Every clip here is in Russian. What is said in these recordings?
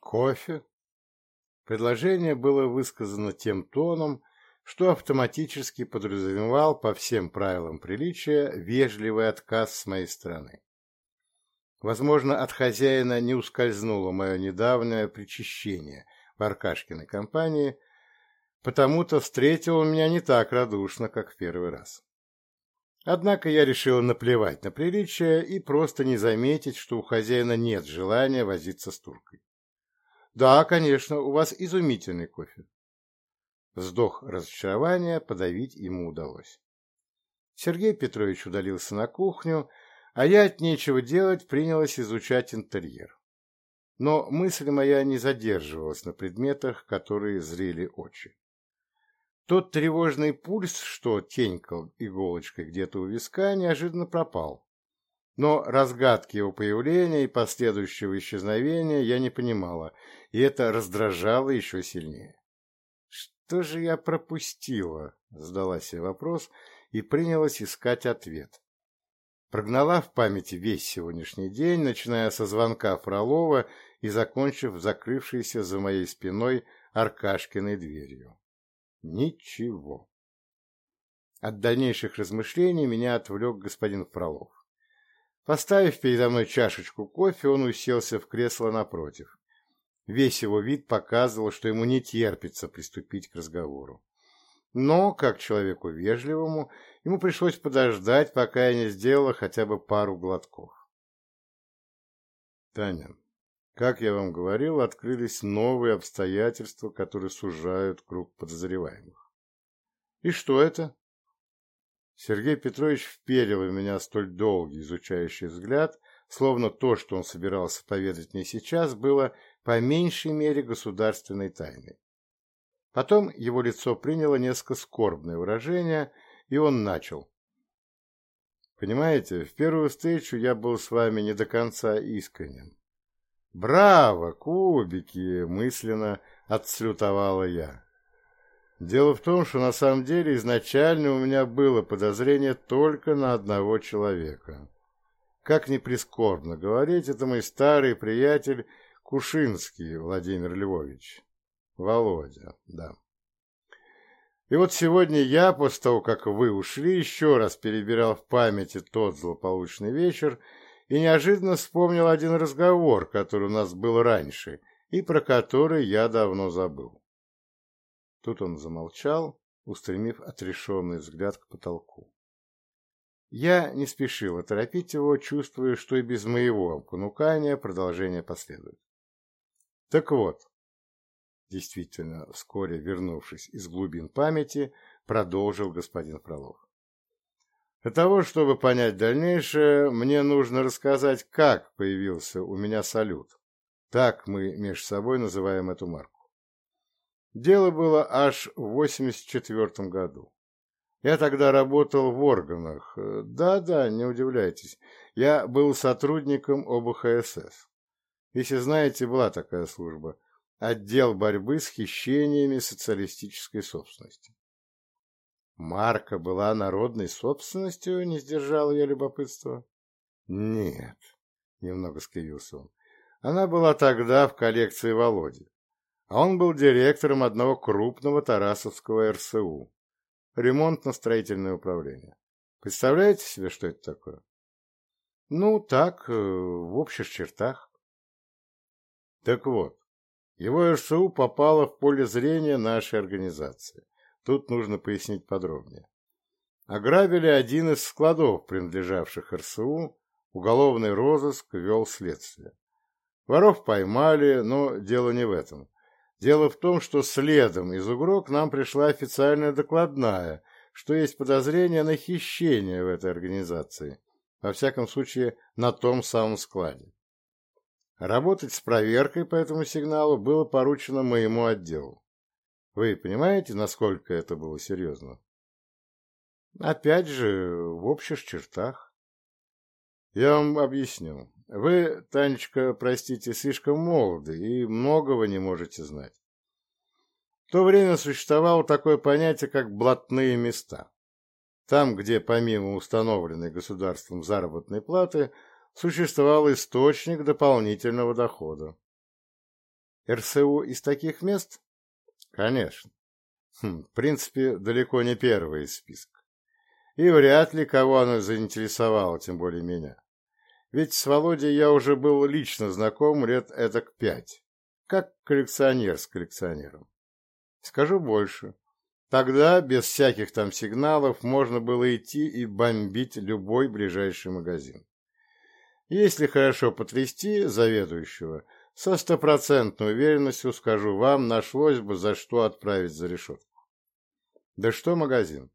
кофе. Предложение было высказано тем тоном, что автоматически подразумевал по всем правилам приличия вежливый отказ с моей стороны. Возможно, от хозяина не ускользнуло мое недавнее причащение в Аркашкиной компании, потому-то встретил он меня не так радушно, как в первый раз. Однако я решил наплевать на приличие и просто не заметить, что у хозяина нет желания возиться с туркой. Да, конечно, у вас изумительный кофе. Вздох разочарования подавить ему удалось. Сергей Петрович удалился на кухню, а я от нечего делать принялась изучать интерьер. Но мысль моя не задерживалась на предметах, которые зрели очи. Тот тревожный пульс, что тенькал иголочкой где-то Но разгадки его появления и последующего исчезновения я не понимала, и это раздражало еще сильнее. «Что же я пропустила?» — задала себе вопрос и принялась искать ответ. Прогнала в памяти весь сегодняшний день, начиная со звонка Фролова и закончив закрывшейся за моей спиной Аркашкиной дверью. Ничего. От дальнейших размышлений меня отвлек господин Фролов. Поставив передо мной чашечку кофе, он уселся в кресло напротив. Весь его вид показывал, что ему не терпится приступить к разговору. Но, как человеку вежливому, ему пришлось подождать, пока я не сделала хотя бы пару глотков. Таня, как я вам говорил, открылись новые обстоятельства, которые сужают круг подозреваемых. И что это? Сергей Петрович вперил в меня столь долгий изучающий взгляд, словно то, что он собирался поведать мне сейчас, было по меньшей мере государственной тайной. Потом его лицо приняло несколько скорбное выражение, и он начал. «Понимаете, в первую встречу я был с вами не до конца искренним». «Браво, кубики!» — мысленно отслютовала я. Дело в том, что на самом деле изначально у меня было подозрение только на одного человека. Как ни прискорбно говорить, это мой старый приятель Кушинский Владимир Львович. Володя, да. И вот сегодня я, после того, как вы ушли, еще раз перебирал в памяти тот злополучный вечер и неожиданно вспомнил один разговор, который у нас был раньше и про который я давно забыл. Тут он замолчал, устремив отрешенный взгляд к потолку. Я не спешила торопить его, чувствуя, что и без моего понукания продолжение последует. Так вот, действительно, вскоре вернувшись из глубин памяти, продолжил господин Фролов. Для того, чтобы понять дальнейшее, мне нужно рассказать, как появился у меня салют. Так мы между собой называем эту марку. Дело было аж в 84 году. Я тогда работал в органах. Да-да, не удивляйтесь. Я был сотрудником ОБХСС. Если знаете, была такая служба. Отдел борьбы с хищениями социалистической собственности. Марка была народной собственностью, не сдержал я любопытство. Нет, немного скривился он. Она была тогда в коллекции Володи. А А он был директором одного крупного Тарасовского РСУ, ремонтно-строительное управление. Представляете себе, что это такое? Ну, так, э, в общих чертах. Так вот, его РСУ попало в поле зрения нашей организации. Тут нужно пояснить подробнее. Ограбили один из складов, принадлежавших РСУ, уголовный розыск вел следствие. Воров поймали, но дело не в этом. Дело в том, что следом из Угро к нам пришла официальная докладная, что есть подозрение на хищение в этой организации, во всяком случае на том самом складе. Работать с проверкой по этому сигналу было поручено моему отделу. Вы понимаете, насколько это было серьезно? Опять же, в общих чертах. Я вам объясню. Вы, Танечка, простите, слишком молоды и многого не можете знать. В то время существовало такое понятие, как блатные места. Там, где помимо установленной государством заработной платы, существовал источник дополнительного дохода. РСУ из таких мест? Конечно. Хм, в принципе, далеко не первый из списка. И вряд ли кого оно заинтересовало, тем более меня. Ведь с Володей я уже был лично знаком лет этак пять, как коллекционер с коллекционером. Скажу больше. Тогда, без всяких там сигналов, можно было идти и бомбить любой ближайший магазин. Если хорошо потрясти заведующего, со стопроцентной уверенностью, скажу вам, нашлось бы за что отправить за решетку. Да что магазин?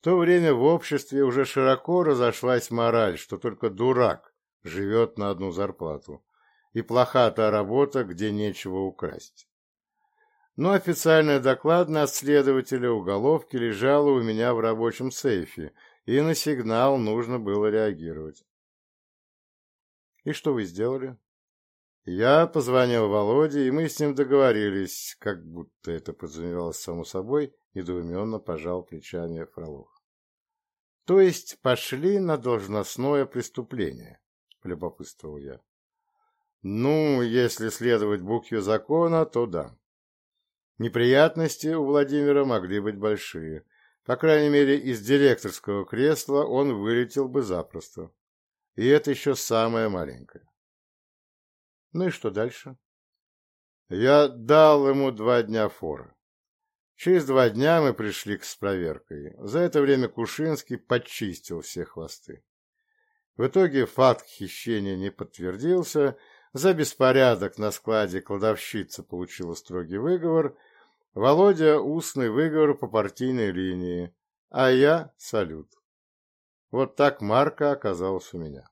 В то время в обществе уже широко разошлась мораль, что только дурак живет на одну зарплату, и плоха та работа, где нечего украсть. Но официальный доклад от следователя уголовки лежала у меня в рабочем сейфе, и на сигнал нужно было реагировать. «И что вы сделали?» Я позвонил Володе, и мы с ним договорились, как будто это подразумевалось само собой, недоуменно пожал плечами Фролов. То есть пошли на должностное преступление любопытствовал я. Ну, если следовать букве закона, то да. Неприятности у Владимира могли быть большие. По крайней мере, из директорского кресла он вылетел бы запросто. И это еще самое маленькое. Ну и что дальше? Я дал ему два дня форы. Через два дня мы пришли к с проверкой. За это время Кушинский подчистил все хвосты. В итоге факт хищения не подтвердился, за беспорядок на складе кладовщица получила строгий выговор, Володя – устный выговор по партийной линии, а я – салют. Вот так марка оказалась у меня.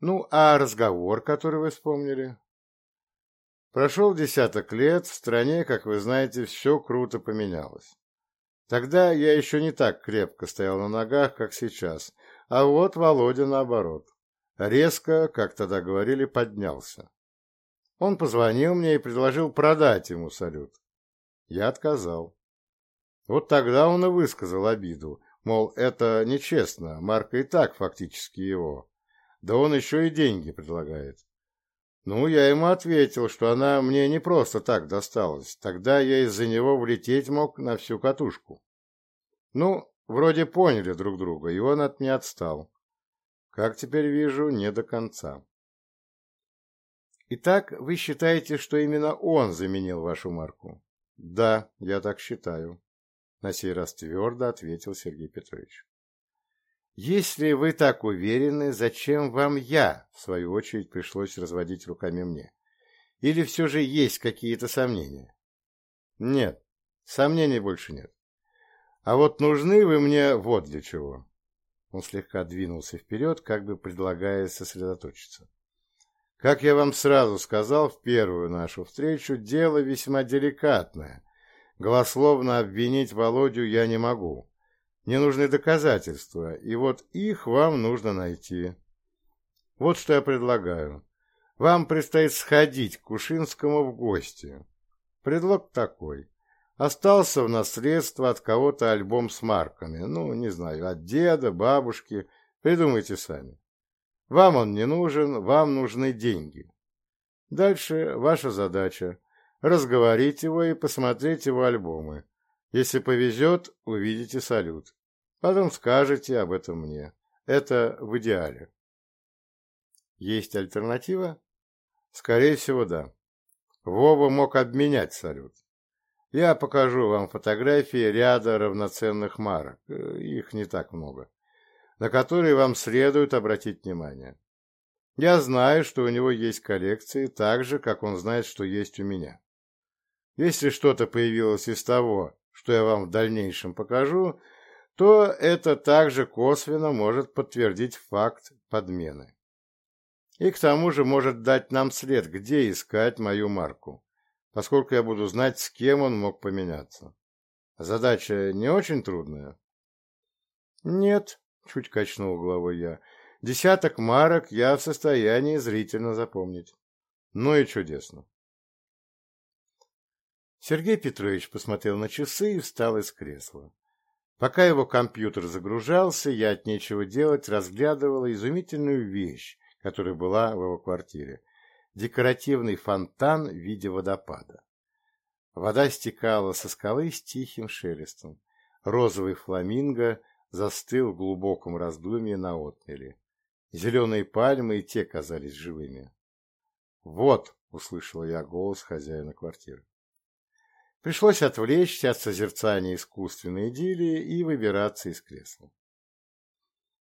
Ну, а разговор, который вы вспомнили? Прошел десяток лет, в стране, как вы знаете, все круто поменялось. Тогда я еще не так крепко стоял на ногах, как сейчас – а вот Володя наоборот. Резко, как тогда говорили, поднялся. Он позвонил мне и предложил продать ему салют. Я отказал. Вот тогда он и высказал обиду, мол, это нечестно, Марка и так фактически его. Да он еще и деньги предлагает. Ну, я ему ответил, что она мне не просто так досталась. Тогда я из-за него влететь мог на всю катушку. Ну, Вроде поняли друг друга, и он от меня отстал. Как теперь вижу, не до конца. Итак, вы считаете, что именно он заменил вашу марку? Да, я так считаю. На сей раз твердо ответил Сергей Петрович. Если вы так уверены, зачем вам я, в свою очередь, пришлось разводить руками мне? Или все же есть какие-то сомнения? Нет, сомнений больше нет. А вот нужны вы мне вот для чего. Он слегка двинулся вперед, как бы предлагая сосредоточиться. Как я вам сразу сказал в первую нашу встречу, дело весьма деликатное. Голословно обвинить Володю я не могу. Мне нужны доказательства, и вот их вам нужно найти. Вот что я предлагаю. Вам предстоит сходить к Кушинскому в гости. Предлог такой. Остался у нас от кого-то альбом с марками. Ну, не знаю, от деда, бабушки. Придумайте сами. Вам он не нужен, вам нужны деньги. Дальше ваша задача – разговорить его и посмотреть его альбомы. Если повезет, увидите салют. Потом скажете об этом мне. Это в идеале. Есть альтернатива? Скорее всего, да. Вова мог обменять салют. Я покажу вам фотографии ряда равноценных марок, э, их не так много, на которые вам следует обратить внимание. Я знаю, что у него есть коллекции, так же, как он знает, что есть у меня. Если что-то появилось из того, что я вам в дальнейшем покажу, то это также косвенно может подтвердить факт подмены. И к тому же может дать нам след, где искать мою марку, поскольку я буду знать, с кем он мог поменяться. Задача не очень трудная. Нет, чуть качнул головой я. Десяток марок я в состоянии зрительно запомнить. Ну и чудесно. Сергей Петрович посмотрел на часы и встал из кресла. Пока его компьютер загружался, я от нечего делать разглядывала изумительную вещь, которая была в его квартире. декоративный фонтан в виде водопада. Вода стекала со скалы с тихим шелестом. Розовый фламинго застыл в глубоком раздумье на отмеле. Зеленые пальмы и те казались живыми. «Вот!» — услышал я голос хозяина квартиры. Пришлось отвлечься от созерцания искусственной идиллии и выбираться из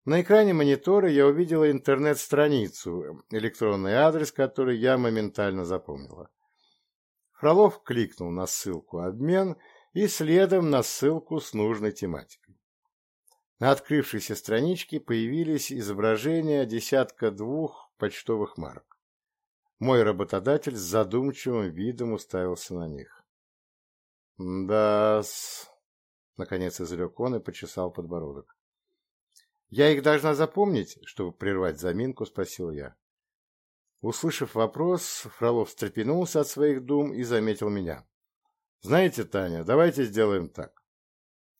кресла. На экране монитора я увидела интернет-страницу, электронный адрес, который я моментально запомнила. Фролов кликнул на ссылку «Обмен» и следом на ссылку с нужной тематикой. На открывшейся страничке появились изображения десятка двух почтовых марок. Мой работодатель с задумчивым видом уставился на них. «Да-с», — наконец изрек он и почесал подбородок. Я их должна запомнить, чтобы прервать заминку, спросил я. Услышав вопрос, Фролов встрепенулся от своих дум и заметил меня. Знаете, Таня, давайте сделаем так.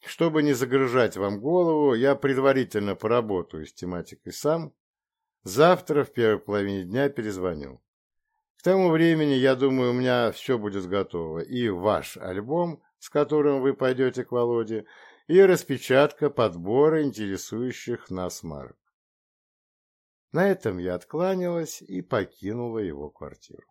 Чтобы не загружать вам голову, я предварительно поработаю с тематикой сам. Завтра в первой половине дня перезвоню. К тому времени, я думаю, у меня все будет готово. И ваш альбом, с которым вы пойдете к Володе, и распечатка подбора интересующих нас марок. На этом я откланялась и покинула его квартиру.